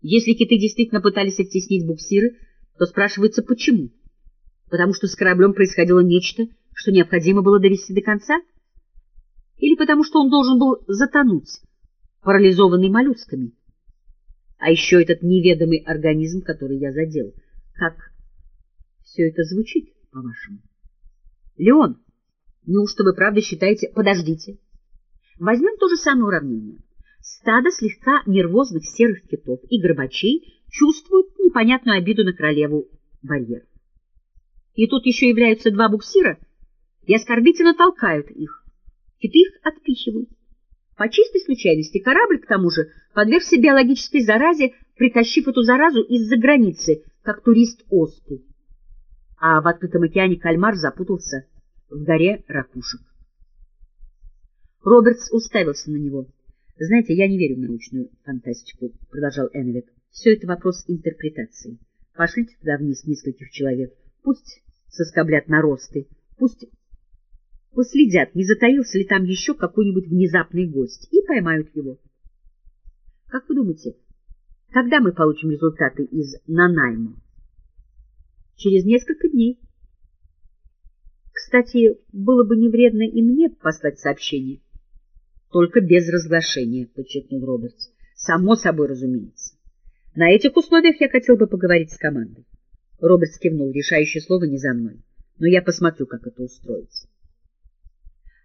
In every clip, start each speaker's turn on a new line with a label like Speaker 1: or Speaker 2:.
Speaker 1: Если киты действительно пытались оттеснить буксиры, то спрашивается, почему? Потому что с кораблем происходило нечто, что необходимо было довести до конца? Или потому что он должен был затонуть, парализованный моллюсками? А еще этот неведомый организм, который я задел. Как все это звучит, по-вашему? Леон, неужто вы правда считаете... Подождите. Возьмем то же самое уравнение. Стадо слегка нервозных серых китов и горбачей чувствуют непонятную обиду на королеву барьер. И тут еще являются два буксира и оскорбительно толкают их. Киты их отпихивают. По чистой случайности корабль, к тому же, подвергся биологической заразе, притащив эту заразу из-за границы, как турист оспу. А в открытом океане кальмар запутался в горе ракушек. Робертс уставился на него. — Знаете, я не верю в научную фантастику, — продолжал Энвик. — Все это вопрос интерпретации. Пошлите туда вниз нескольких человек, пусть соскоблят наросты, пусть последят, не затаился ли там еще какой-нибудь внезапный гость, и поймают его. Как вы думаете, когда мы получим результаты из Нанайма? Через несколько дней. Кстати, было бы не вредно и мне послать сообщение. Только без разглашения, — подчеркнул Робертс. Само собой, разумеется. На этих условиях я хотел бы поговорить с командой. Робертс кивнул, решающее слово не за мной. Но я посмотрю, как это устроится.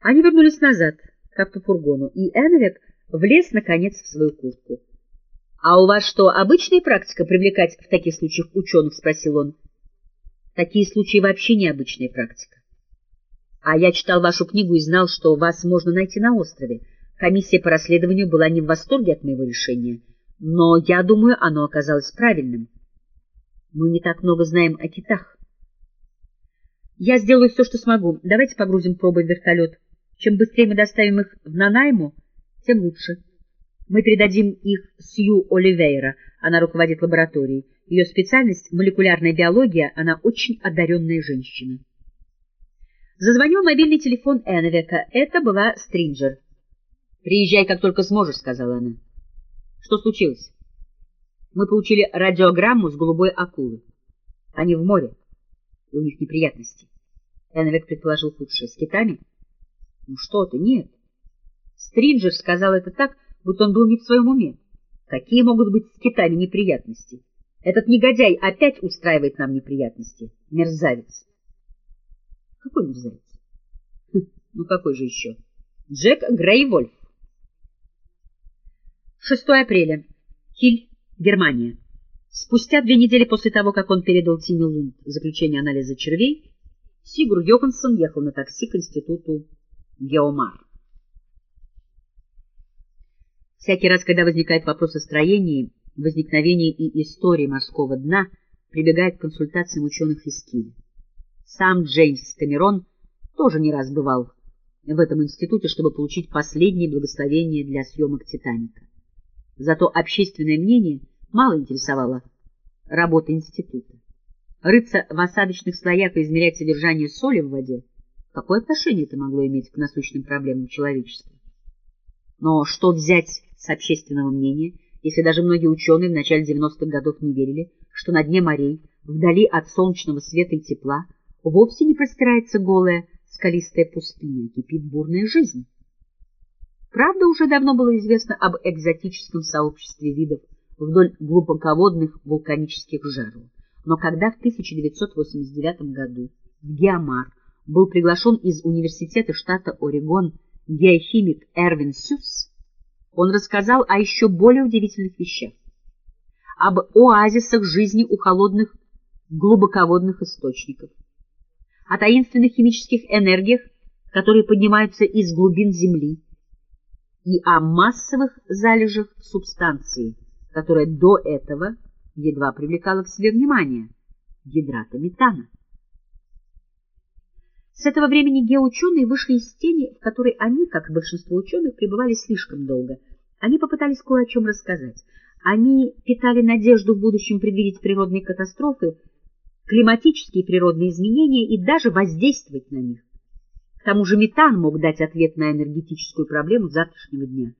Speaker 1: Они вернулись назад, к автофургону, и Энвик влез, наконец, в свою куртку. — А у вас что, обычная практика привлекать в таких случаях ученых? — спросил он. — Такие случаи вообще необычная практика. А я читал вашу книгу и знал, что вас можно найти на острове. Комиссия по расследованию была не в восторге от моего решения, но, я думаю, оно оказалось правильным. Мы не так много знаем о китах. Я сделаю все, что смогу. Давайте погрузим пробы в вертолет. Чем быстрее мы доставим их в Нанайму, тем лучше. Мы передадим их Сью Оливейра, она руководит лабораторией. Ее специальность — молекулярная биология, она очень одаренная женщина. Зазвонил мобильный телефон Эновека. Это была Стринджер. «Приезжай, как только сможешь», — сказала она. «Что случилось?» Мы получили радиограмму с голубой акулы. Они в море, и у них неприятности. Эновик предположил худшее. С китами? Ну что ты, нет. Стринджер сказал это так, будто он был не в своем уме. Какие могут быть с китами неприятности? Этот негодяй опять устраивает нам неприятности. Мерзавец. Какой мерзавец? Хм, ну какой же еще? Джек Грейвольф. 6 апреля. Киль. Германия. Спустя две недели после того, как он передал Тине Лунд заключение анализа червей, Сигур Йоханссон ехал на такси к институту Геомар. Всякий раз, когда возникает вопрос о строении, возникновении и истории морского дна, прибегает к консультациям ученых из Киля. Сам Джеймс Камерон тоже не раз бывал в этом институте, чтобы получить последнее благословение для съемок «Титаника». Зато общественное мнение мало интересовало работы института. Рыться в осадочных слоях и измерять содержание соли в воде — какое отношение это могло иметь к насущным проблемам человечества? Но что взять с общественного мнения, если даже многие ученые в начале 90-х годов не верили, что на дне морей, вдали от солнечного света и тепла, вовсе не простирается голая скалистая пустыня, кипит бурная жизнь? Правда, уже давно было известно об экзотическом сообществе видов вдоль глубоководных вулканических жерлов. Но когда в 1989 году в Геомар был приглашен из университета штата Орегон геохимик Эрвин Сюс, он рассказал о еще более удивительных вещах. Об оазисах жизни у холодных глубоководных источников, о таинственных химических энергиях, которые поднимаются из глубин Земли, и о массовых залежах субстанции, которая до этого едва привлекала к себе внимание — гидрата метана. С этого времени геоученые вышли из тени, в которой они, как и большинство ученых, пребывали слишком долго. Они попытались кое о чем рассказать. Они питали надежду в будущем предвидеть природные катастрофы, климатические природные изменения и даже воздействовать на них. К тому же метан мог дать ответ на энергетическую проблему завтрашнего дня.